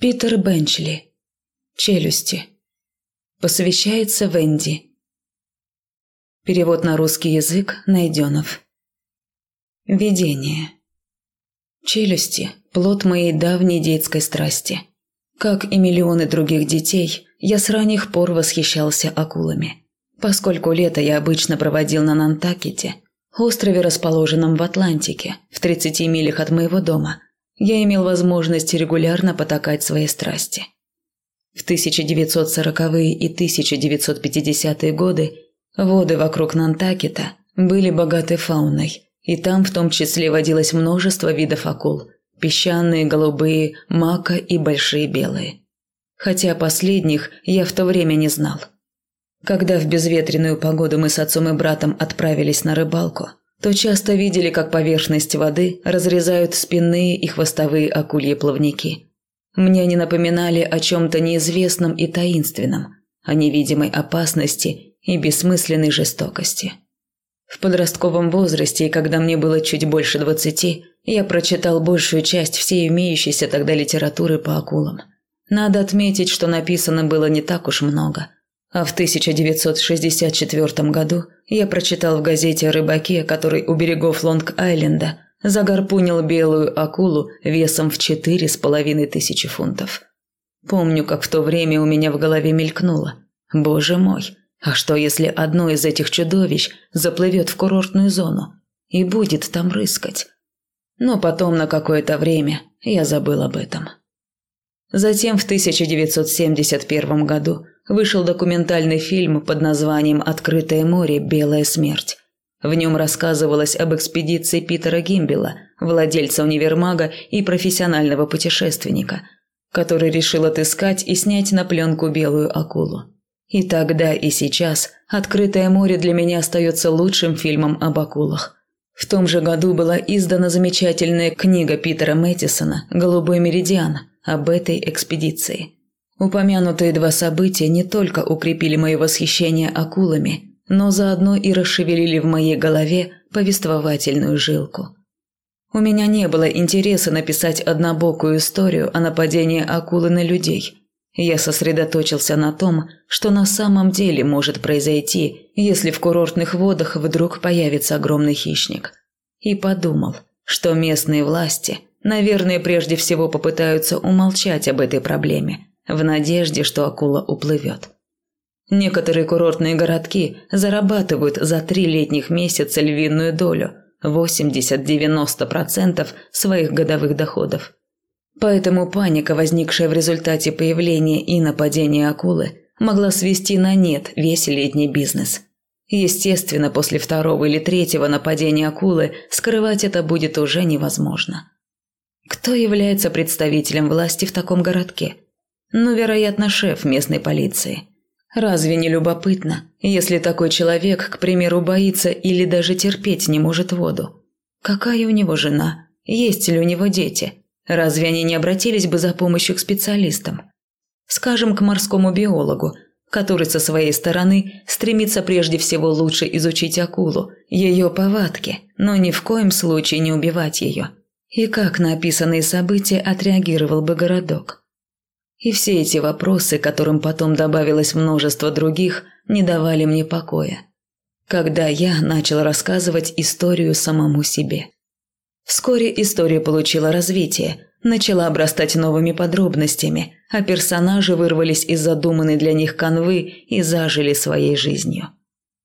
Питер Бенчли. Челюсти. Посвящается Венди. Перевод на русский язык Найденов. Видение. Челюсти – плод моей давней детской страсти. Как и миллионы других детей, я с ранних пор восхищался акулами. Поскольку лето я обычно проводил на Нантакете, острове, расположенном в Атлантике, в 30 милях от моего дома – я имел возможность регулярно потакать своей страсти. В 1940-е и 1950-е годы воды вокруг Нантакета были богаты фауной, и там в том числе водилось множество видов акул – песчаные, голубые, мака и большие белые. Хотя последних я в то время не знал. Когда в безветренную погоду мы с отцом и братом отправились на рыбалку – то часто видели, как поверхность воды разрезают спинные и хвостовые акульи плавники. Мне они напоминали о чем-то неизвестном и таинственном, о невидимой опасности и бессмысленной жестокости. В подростковом возрасте, когда мне было чуть больше двадцати, я прочитал большую часть всей имеющейся тогда литературы по акулам. Надо отметить, что написано было не так уж много – а в 1964 году я прочитал в газете о рыбаке, который у берегов Лонг-Айленда загарпунил белую акулу весом в четыре с половиной тысячи фунтов. Помню, как в то время у меня в голове мелькнуло. Боже мой, а что если одно из этих чудовищ заплывет в курортную зону и будет там рыскать? Но потом на какое-то время я забыл об этом. Затем в 1971 году вышел документальный фильм под названием «Открытое море. Белая смерть». В нем рассказывалось об экспедиции Питера Гимбела, владельца универмага и профессионального путешественника, который решил отыскать и снять на пленку белую акулу. И тогда, и сейчас «Открытое море» для меня остается лучшим фильмом об акулах. В том же году была издана замечательная книга Питера Мэттисона «Голубой меридиан» об этой экспедиции – Упомянутые два события не только укрепили мое восхищение акулами, но заодно и расшевелили в моей голове повествовательную жилку. У меня не было интереса написать однобокую историю о нападении акулы на людей. Я сосредоточился на том, что на самом деле может произойти, если в курортных водах вдруг появится огромный хищник. И подумал, что местные власти, наверное, прежде всего попытаются умолчать об этой проблеме – в надежде, что акула уплывет. Некоторые курортные городки зарабатывают за три летних месяца львиную долю – 80-90% своих годовых доходов. Поэтому паника, возникшая в результате появления и нападения акулы, могла свести на нет весь летний бизнес. Естественно, после второго или третьего нападения акулы скрывать это будет уже невозможно. Кто является представителем власти в таком городке – ну, вероятно, шеф местной полиции. Разве не любопытно, если такой человек, к примеру, боится или даже терпеть не может воду? Какая у него жена? Есть ли у него дети? Разве они не обратились бы за помощью к специалистам? Скажем, к морскому биологу, который со своей стороны стремится прежде всего лучше изучить акулу, ее повадки, но ни в коем случае не убивать ее. И как на описанные события отреагировал бы городок? И все эти вопросы, которым потом добавилось множество других, не давали мне покоя. Когда я начал рассказывать историю самому себе. Вскоре история получила развитие, начала обрастать новыми подробностями, а персонажи вырвались из задуманной для них канвы и зажили своей жизнью.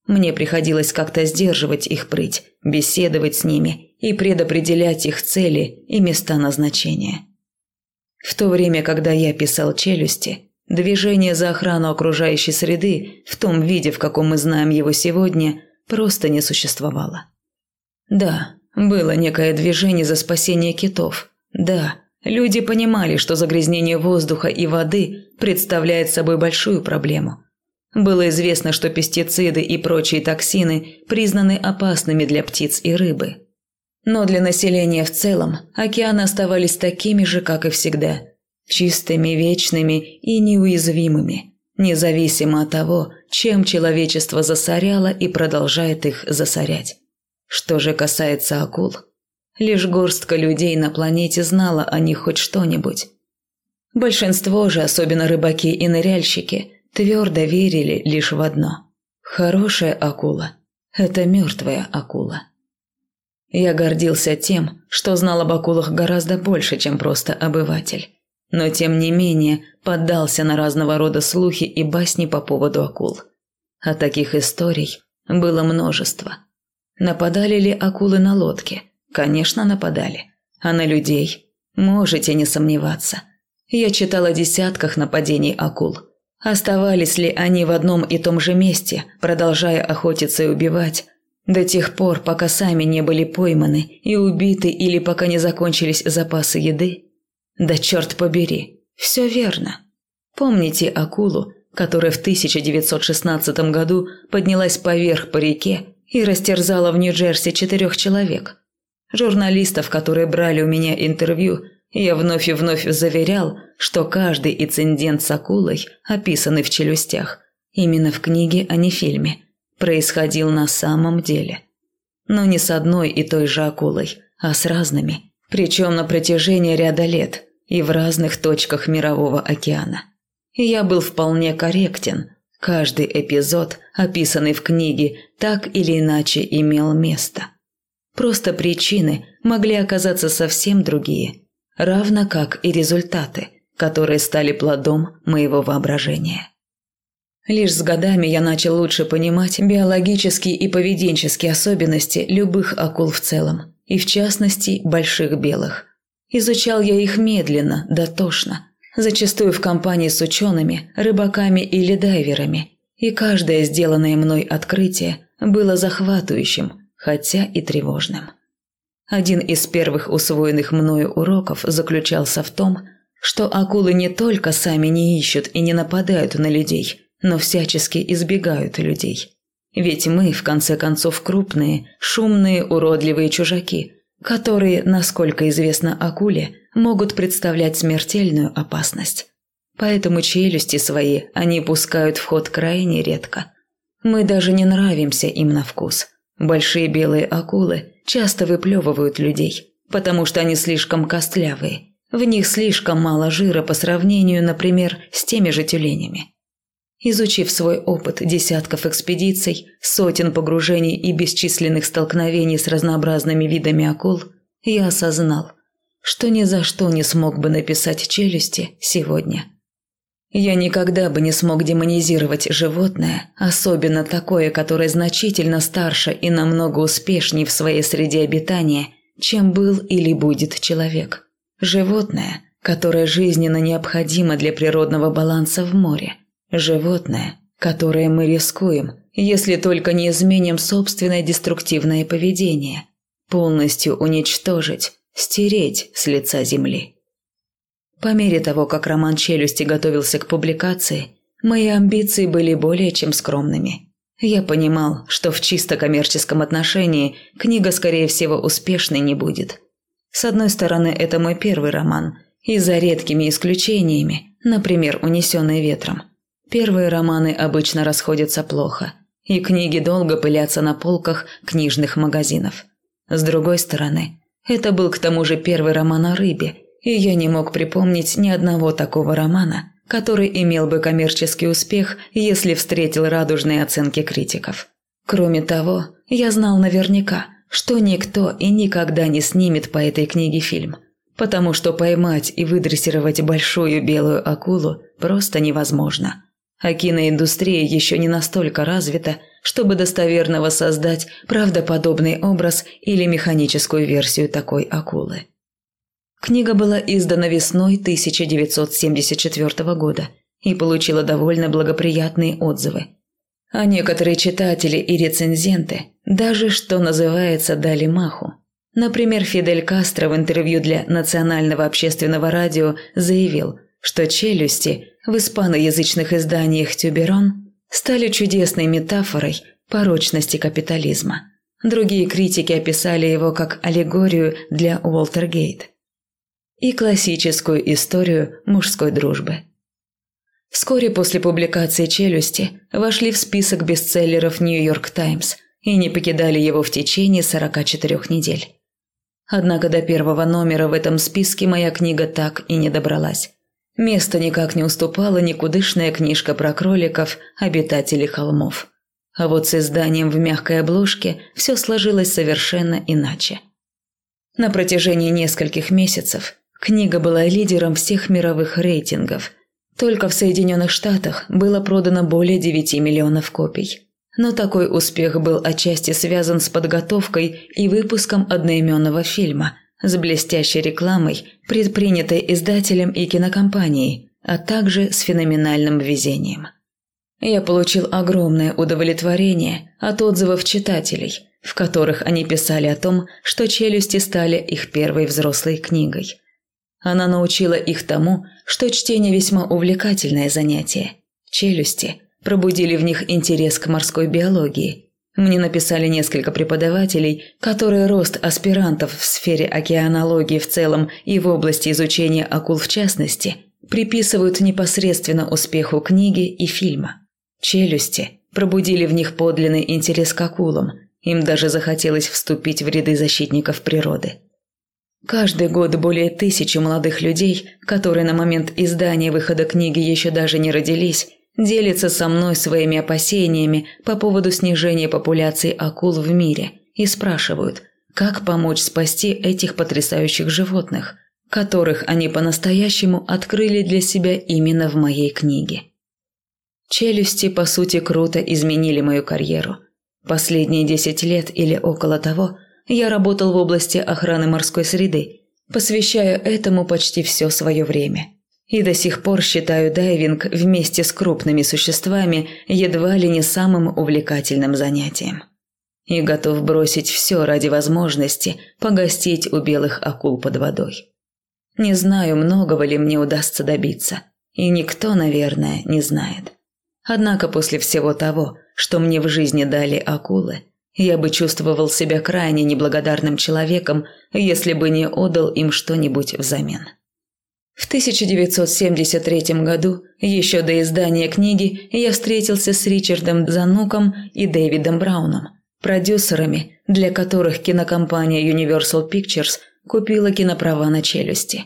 Мне приходилось как-то сдерживать их прыть, беседовать с ними и предопределять их цели и места назначения. В то время, когда я писал «Челюсти», движение за охрану окружающей среды в том виде, в каком мы знаем его сегодня, просто не существовало. Да, было некое движение за спасение китов. Да, люди понимали, что загрязнение воздуха и воды представляет собой большую проблему. Было известно, что пестициды и прочие токсины признаны опасными для птиц и рыбы. Но для населения в целом океаны оставались такими же, как и всегда. Чистыми, вечными и неуязвимыми, независимо от того, чем человечество засоряло и продолжает их засорять. Что же касается акул, лишь горстка людей на планете знала о них хоть что-нибудь. Большинство же, особенно рыбаки и ныряльщики, твердо верили лишь в одно. Хорошая акула – это мертвая акула. Я гордился тем, что знал об акулах гораздо больше, чем просто обыватель. Но тем не менее поддался на разного рода слухи и басни по поводу акул. А таких историй было множество. Нападали ли акулы на лодке? Конечно, нападали. А на людей? Можете не сомневаться. Я читал о десятках нападений акул. Оставались ли они в одном и том же месте, продолжая охотиться и убивать, до тех пор, пока сами не были пойманы и убиты или пока не закончились запасы еды? Да черт побери, все верно. Помните акулу, которая в 1916 году поднялась поверх по реке и растерзала в Нью-Джерси четырех человек? Журналистов, которые брали у меня интервью, я вновь и вновь заверял, что каждый инцидент с акулой, описанный в «Челюстях», именно в книге, а не фильме – происходил на самом деле. Но не с одной и той же акулой, а с разными, причем на протяжении ряда лет и в разных точках мирового океана. И я был вполне корректен. Каждый эпизод, описанный в книге, так или иначе имел место. Просто причины могли оказаться совсем другие, равно как и результаты, которые стали плодом моего воображения. Лишь с годами я начал лучше понимать биологические и поведенческие особенности любых акул в целом, и в частности больших белых. Изучал я их медленно, дотошно, зачастую в компании с учеными, рыбаками или дайверами, и каждое сделанное мной открытие было захватывающим, хотя и тревожным. Один из первых усвоенных мною уроков заключался в том, что акулы не только сами не ищут и не нападают на людей – но всячески избегают людей. Ведь мы, в конце концов, крупные, шумные, уродливые чужаки, которые, насколько известно акуле, могут представлять смертельную опасность. Поэтому челюсти свои они пускают в ход крайне редко. Мы даже не нравимся им на вкус. Большие белые акулы часто выплевывают людей, потому что они слишком костлявые. В них слишком мало жира по сравнению, например, с теми же тюленями. Изучив свой опыт десятков экспедиций, сотен погружений и бесчисленных столкновений с разнообразными видами акул, я осознал, что ни за что не смог бы написать «Челюсти» сегодня. Я никогда бы не смог демонизировать животное, особенно такое, которое значительно старше и намного успешнее в своей среде обитания, чем был или будет человек. Животное, которое жизненно необходимо для природного баланса в море – Животное, которое мы рискуем, если только не изменим собственное деструктивное поведение, полностью уничтожить, стереть с лица земли. По мере того, как роман «Челюсти» готовился к публикации, мои амбиции были более чем скромными. Я понимал, что в чисто коммерческом отношении книга, скорее всего, успешной не будет. С одной стороны, это мой первый роман, и за редкими исключениями, например, «Унесенный ветром», Первые романы обычно расходятся плохо, и книги долго пылятся на полках книжных магазинов. С другой стороны, это был к тому же первый роман о рыбе, и я не мог припомнить ни одного такого романа, который имел бы коммерческий успех, если встретил радужные оценки критиков. Кроме того, я знал наверняка, что никто и никогда не снимет по этой книге фильм, потому что поймать и выдрессировать большую белую акулу просто невозможно а киноиндустрия еще не настолько развита, чтобы достоверно воссоздать правдоподобный образ или механическую версию такой акулы. Книга была издана весной 1974 года и получила довольно благоприятные отзывы. А некоторые читатели и рецензенты даже, что называется, дали маху. Например, Фидель Кастро в интервью для Национального общественного радио заявил, что «Челюсти» в испаноязычных изданиях «Тюберон» стали чудесной метафорой порочности капитализма. Другие критики описали его как аллегорию для Уолтергейт и классическую историю мужской дружбы. Вскоре после публикации «Челюсти» вошли в список бестселлеров «Нью-Йорк Таймс» и не покидали его в течение 44 недель. Однако до первого номера в этом списке моя книга так и не добралась. Место никак не уступала никудышная книжка про кроликов, обитателей холмов. А вот с изданием в мягкой обложке все сложилось совершенно иначе. На протяжении нескольких месяцев книга была лидером всех мировых рейтингов. Только в Соединенных Штатах было продано более 9 миллионов копий. Но такой успех был отчасти связан с подготовкой и выпуском одноименного фильма, с блестящей рекламой, предпринятой издателем и кинокомпанией, а также с феноменальным везением. Я получил огромное удовлетворение от отзывов читателей, в которых они писали о том, что «Челюсти» стали их первой взрослой книгой. Она научила их тому, что чтение весьма увлекательное занятие. «Челюсти» пробудили в них интерес к морской биологии. Мне написали несколько преподавателей, которые рост аспирантов в сфере океанологии в целом и в области изучения акул в частности приписывают непосредственно успеху книги и фильма. Челюсти пробудили в них подлинный интерес к акулам, им даже захотелось вступить в ряды защитников природы. Каждый год более тысячи молодых людей, которые на момент издания выхода книги еще даже не родились, делятся со мной своими опасениями по поводу снижения популяции акул в мире и спрашивают, как помочь спасти этих потрясающих животных, которых они по-настоящему открыли для себя именно в моей книге. Челюсти, по сути, круто изменили мою карьеру. Последние десять лет или около того я работал в области охраны морской среды, посвящая этому почти все свое время. И до сих пор считаю дайвинг вместе с крупными существами едва ли не самым увлекательным занятием. И готов бросить все ради возможности погостить у белых акул под водой. Не знаю, многого ли мне удастся добиться, и никто, наверное, не знает. Однако после всего того, что мне в жизни дали акулы, я бы чувствовал себя крайне неблагодарным человеком, если бы не отдал им что-нибудь взамен. В 1973 году, еще до издания книги, я встретился с Ричардом Зануком и Дэвидом Брауном, продюсерами, для которых кинокомпания Universal Pictures купила киноправа на челюсти.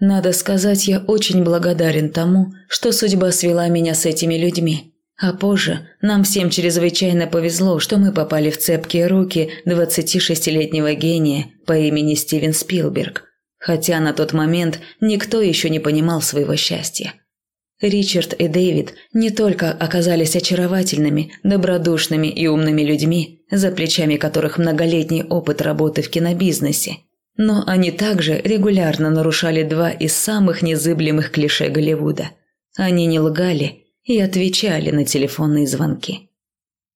Надо сказать, я очень благодарен тому, что судьба свела меня с этими людьми. А позже нам всем чрезвычайно повезло, что мы попали в цепкие руки 26-летнего гения по имени Стивен Спилберг – хотя на тот момент никто еще не понимал своего счастья. Ричард и Дэвид не только оказались очаровательными, добродушными и умными людьми, за плечами которых многолетний опыт работы в кинобизнесе, но они также регулярно нарушали два из самых незыблемых клише Голливуда. Они не лгали и отвечали на телефонные звонки.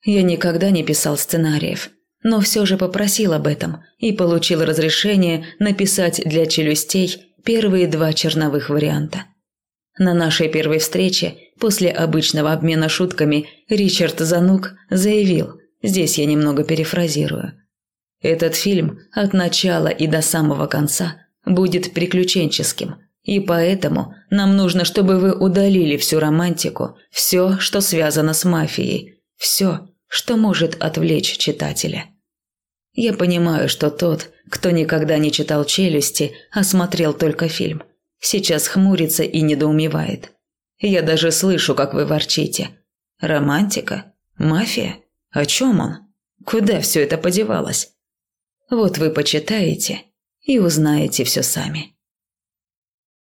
Я никогда не писал сценариев, но все же попросил об этом и получил разрешение написать для челюстей первые два черновых варианта. На нашей первой встрече, после обычного обмена шутками, Ричард Занук заявил, здесь я немного перефразирую, «Этот фильм от начала и до самого конца будет приключенческим, и поэтому нам нужно, чтобы вы удалили всю романтику, все, что связано с мафией, все, что может отвлечь читателя». Я понимаю, что тот, кто никогда не читал «Челюсти», а смотрел только фильм, сейчас хмурится и недоумевает. Я даже слышу, как вы ворчите. Романтика? Мафия? О чем он? Куда все это подевалось? Вот вы почитаете и узнаете все сами.